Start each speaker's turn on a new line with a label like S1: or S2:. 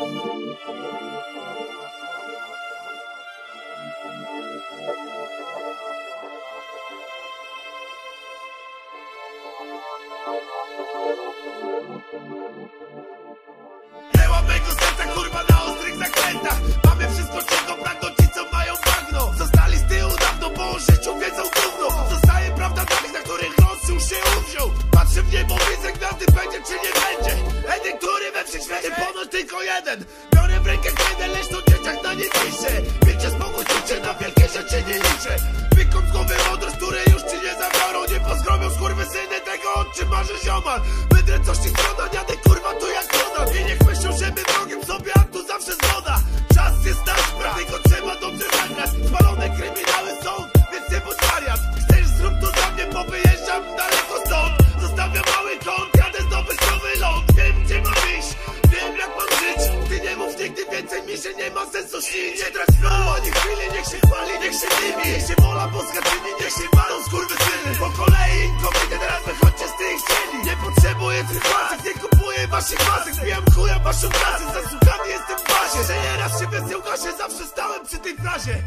S1: Nema preko srca kurva na ostrik zakleta tylko jeden. Biorę w rękę kiedy lecz to dzieciak na nie pisze. Wiecie spokój, czucie na wielkie rzeczy nie liczę. Wykąp z głowy mądrość, które już ci nie zabiorą. Nie pozgromią skurwysyny tego, o czym marzy ziomal. Wydrę coś ci strona, jadę nigdy więcej, mi się nie ma sensu śnić Nie trać flow, ani chwili, niech się chwali, niech się dymi Niech się wola boska czyni, niech się walą skurwysyny Po kolei inkognity, teraz wychodźcie z tych cieni Nie potrzebuję tych masek, nie kupuję waszych masek Zbijam chuja waszą klasę, zasłuchany jestem w bazie. Że nie raz się bez gasie, zawsze stałem przy tej frazie